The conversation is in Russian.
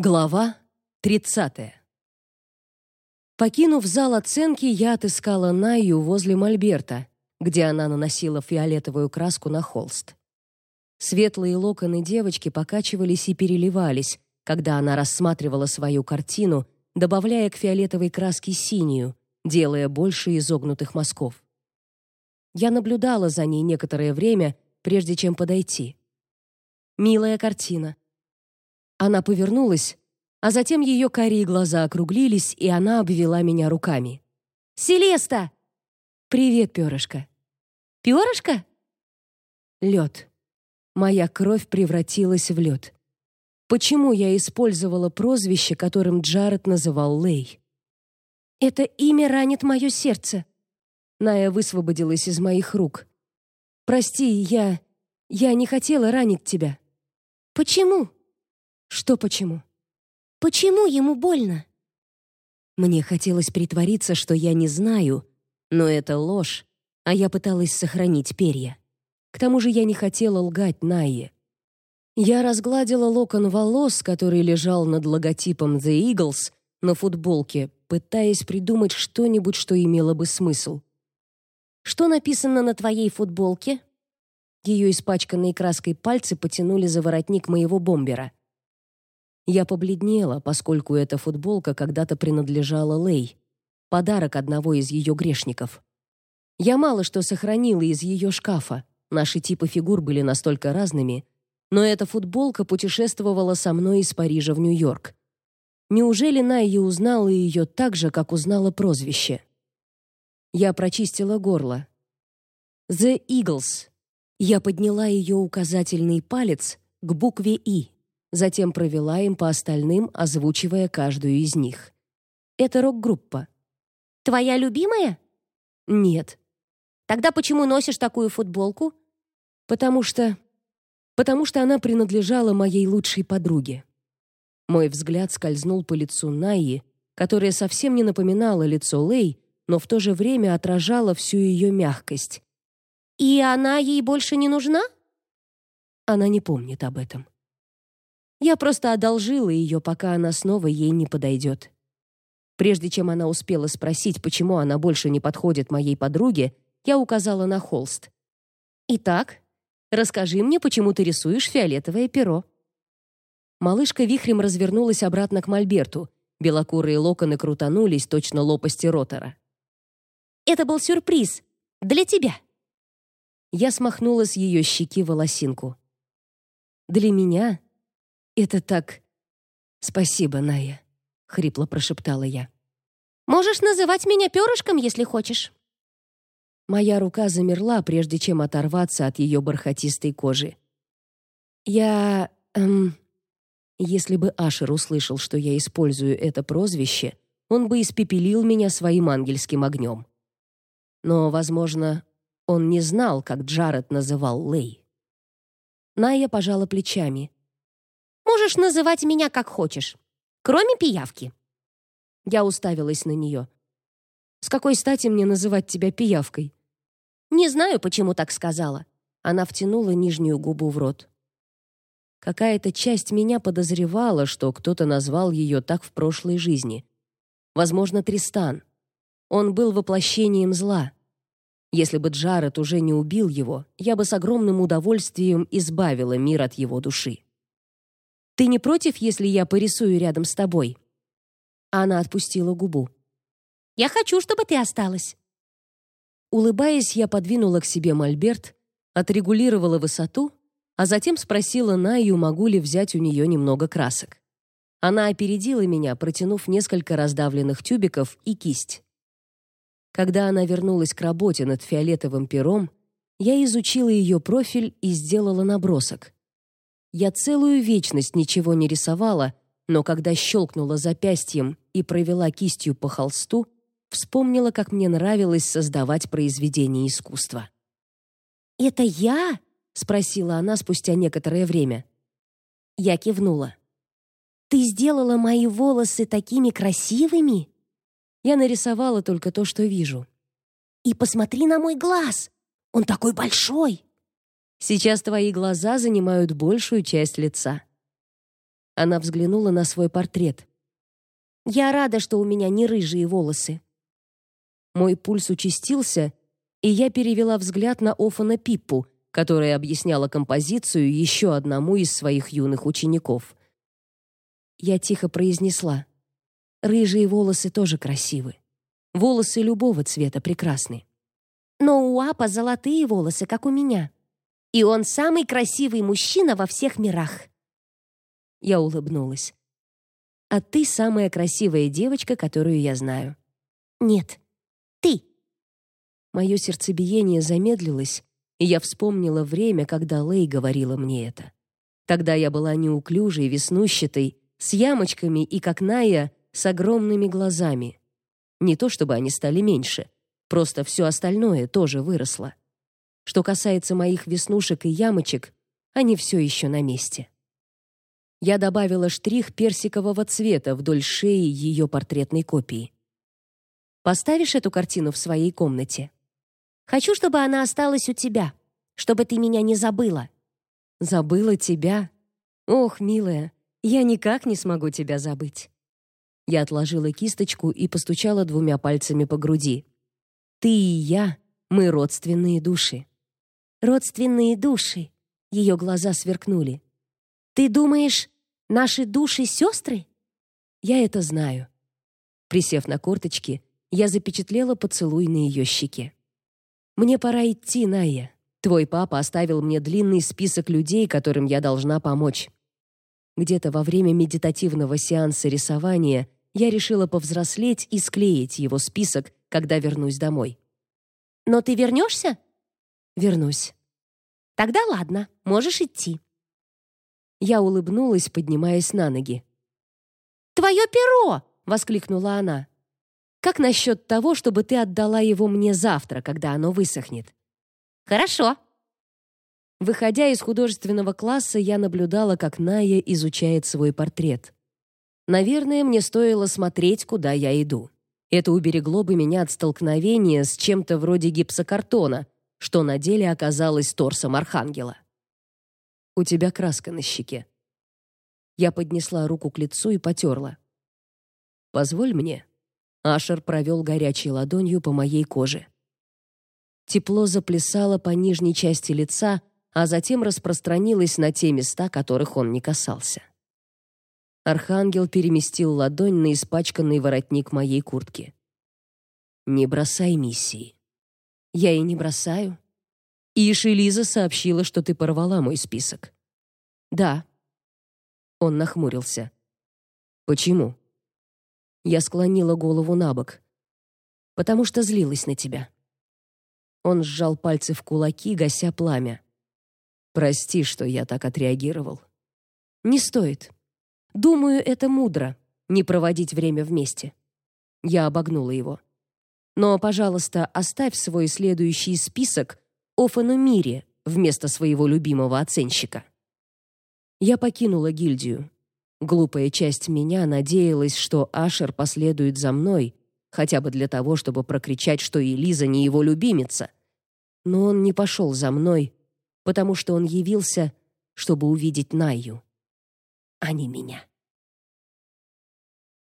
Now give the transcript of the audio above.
Глава 30. Покинув зал оценки, я отыскала Наю возле мольберта, где она наносила фиолетовую краску на холст. Светлые локоны девочки покачивались и переливались, когда она рассматривала свою картину, добавляя к фиолетовой краске синюю, делая больше изогнутых мазков. Я наблюдала за ней некоторое время, прежде чем подойти. Милая картина, она повернулась, а затем ее карие глаза округлились, и она обвела меня руками. «Селеста!» «Привет, перышко». «Перышко?» Лед. Моя кровь превратилась в лед. Почему я использовала прозвище, которым Джаред называл Лей? Это имя ранит мое сердце. Ная высвободилась из моих рук. Прости, я я не хотела ранить тебя. Почему? Что почему? Почему ему больно? Мне хотелось притвориться, что я не знаю, но это ложь, а я пыталась сохранить перья. К тому же я не хотела лгать Найе. Я разгладила локон волос, который лежал над логотипом The Eagles на футболке, пытаясь придумать что-нибудь, что имело бы смысл. Что написано на твоей футболке? Ее испачканные краской пальцы потянули за воротник моего бомбера. Я побледнела, поскольку эта футболка когда-то принадлежала Лей, подарок одного из ее грешников. Я мало что сохранила из ее шкафа. Наши типы фигур были настолько разными, но эта футболка путешествовала со мной из Парижа в Нью-Йорк. Неужели Найя узнала ее так же, как узнала прозвище? Я прочистила горло. The Eagles. Я подняла ее указательный палец к букве И затем провела им по остальным, озвучивая каждую из них. Это рок-группа. Твоя любимая? Нет. Тогда почему носишь такую футболку? Потому что потому что она принадлежала моей лучшей подруге. Мой взгляд скользнул по лицу Найи, которая совсем не напоминала лицо Лей, но в то же время отражала всю ее мягкость. И она ей больше не нужна? Она не помнит об этом. Я просто одолжила ее, пока она снова ей не подойдет. Прежде чем она успела спросить, почему она больше не подходит моей подруге, я указала на холст. Итак, расскажи мне, почему ты рисуешь фиолетовое перо. Малышка вихрем развернулась обратно к мольберту. Белокурые локоны крутанулись точно лопасти ротора. Это был сюрприз для тебя. Я смахнула с ее щеки волосинку. Для меня это так... Спасибо, Ная, хрипло прошептала я. Можешь называть меня перышком, если хочешь. Моя рука замерла, прежде чем оторваться от ее бархатистой кожи. Я... Эм... Если бы Ашер услышал, что я использую это прозвище, он бы испепелил меня своим ангельским огнем. Но, возможно, он не знал, как Джаред называл Лей. Ная пожала плечами. Можешь называть меня как хочешь, кроме пиявки. Я уставилась на нее. С какой стати мне называть тебя пиявкой? Не знаю, почему так сказала. Она втянула нижнюю губу в рот. Какая-то часть меня подозревала, что кто-то назвал ее так в прошлой жизни. Возможно, Тристан. Он был воплощением зла. Если бы Джаред уже не убил его, я бы с огромным удовольствием избавила мир от его души. Ты не против, если я порисую рядом с тобой? Она отпустила губу. Я хочу, чтобы ты осталась. Улыбаясь, я подвинула к себе мольберт, отрегулировала высоту, а затем спросила Наю, могу ли взять у нее немного красок. Она опередила меня, протянув несколько раздавленных тюбиков и кисть. Когда она вернулась к работе над фиолетовым пером, я изучила ее профиль и сделала набросок. Я целую вечность ничего не рисовала, но когда щелкнула запястьем и провела кистью по холсту, вспомнила, как мне нравилось создавать произведения искусства. «Это я?» — спросила она спустя некоторое время. Я кивнула. «Ты сделала мои волосы такими красивыми?» Я нарисовала только то, что вижу. «И посмотри на мой глаз! Он такой большой!» Сейчас твои глаза занимают большую часть лица. Она взглянула на свой портрет. Я рада, что у меня не рыжие волосы. Мой пульс участился, и я перевела взгляд на Офана Пиппу, которая объясняла композицию еще одному из своих юных учеников. Я тихо произнесла: "Рыжие волосы тоже красивы. Волосы любого цвета прекрасны. Но у Апа золотые волосы, как у меня. И он самый красивый мужчина во всех мирах". Я улыбнулась. "А ты самая красивая девочка, которую я знаю". "Нет, ты". Мое сердцебиение замедлилось, и я вспомнила время, когда Лей говорила мне это. Тогда я была неуклюжей, веснущатой, с ямочками и, как Ная, с огромными глазами. Не то чтобы они стали меньше, просто все остальное тоже выросло. Что касается моих веснушек и ямочек, они все еще на месте. Я добавила штрих персикового цвета вдоль шеи ее портретной копии. Поставишь эту картину в своей комнате? Хочу, чтобы она осталась у тебя, чтобы ты меня не забыла. Забыла тебя? Ох, милая, я никак не смогу тебя забыть. Я отложила кисточку и постучала двумя пальцами по груди. Ты и я, мы родственные души. Родственные души. Ее глаза сверкнули. Ты думаешь, наши души сестры? Я это знаю. Присев на корточки, я запечатлела поцелуй на ее щеке. Мне пора идти, Ная. Твой папа оставил мне длинный список людей, которым я должна помочь. Где-то во время медитативного сеанса рисования я решила повзрослеть и склеить его список, когда вернусь домой. Но ты вернешься? Вернусь. Тогда ладно, можешь идти. Я улыбнулась, поднимаясь на ноги. Твое перо, воскликнула она. Как насчет того, чтобы ты отдала его мне завтра, когда оно высохнет? Хорошо. Выходя из художественного класса, я наблюдала, как Ная изучает свой портрет. Наверное, мне стоило смотреть, куда я иду. Это уберегло бы меня от столкновения с чем-то вроде гипсокартона, что на деле оказалось торсом архангела. У тебя краска на щеке. Я поднесла руку к лицу и потерла. Позволь мне. Ашер провел горячей ладонью по моей коже. Тепло заплясало по нижней части лица, а затем распространилось на те места, которых он не касался. Архангел переместил ладонь на испачканный воротник моей куртки. Не бросай миссии. Я и не бросаю. И Шелиза сообщила, что ты порвала мой список. Да. Он нахмурился. Почему? Я склонила голову набок. Потому что злилась на тебя. Он сжал пальцы в кулаки, гася пламя. Прости, что я так отреагировал. Не стоит. Думаю, это мудро не проводить время вместе. Я обогнула его. Но, пожалуйста, оставь свой следующий список Офану Мире вместо своего любимого оценщика. Я покинула гильдию. Глупая часть меня надеялась, что Ашер последует за мной, хотя бы для того, чтобы прокричать, что Элиза не его любимица. Но он не пошел за мной, потому что он явился, чтобы увидеть Найю, а не меня.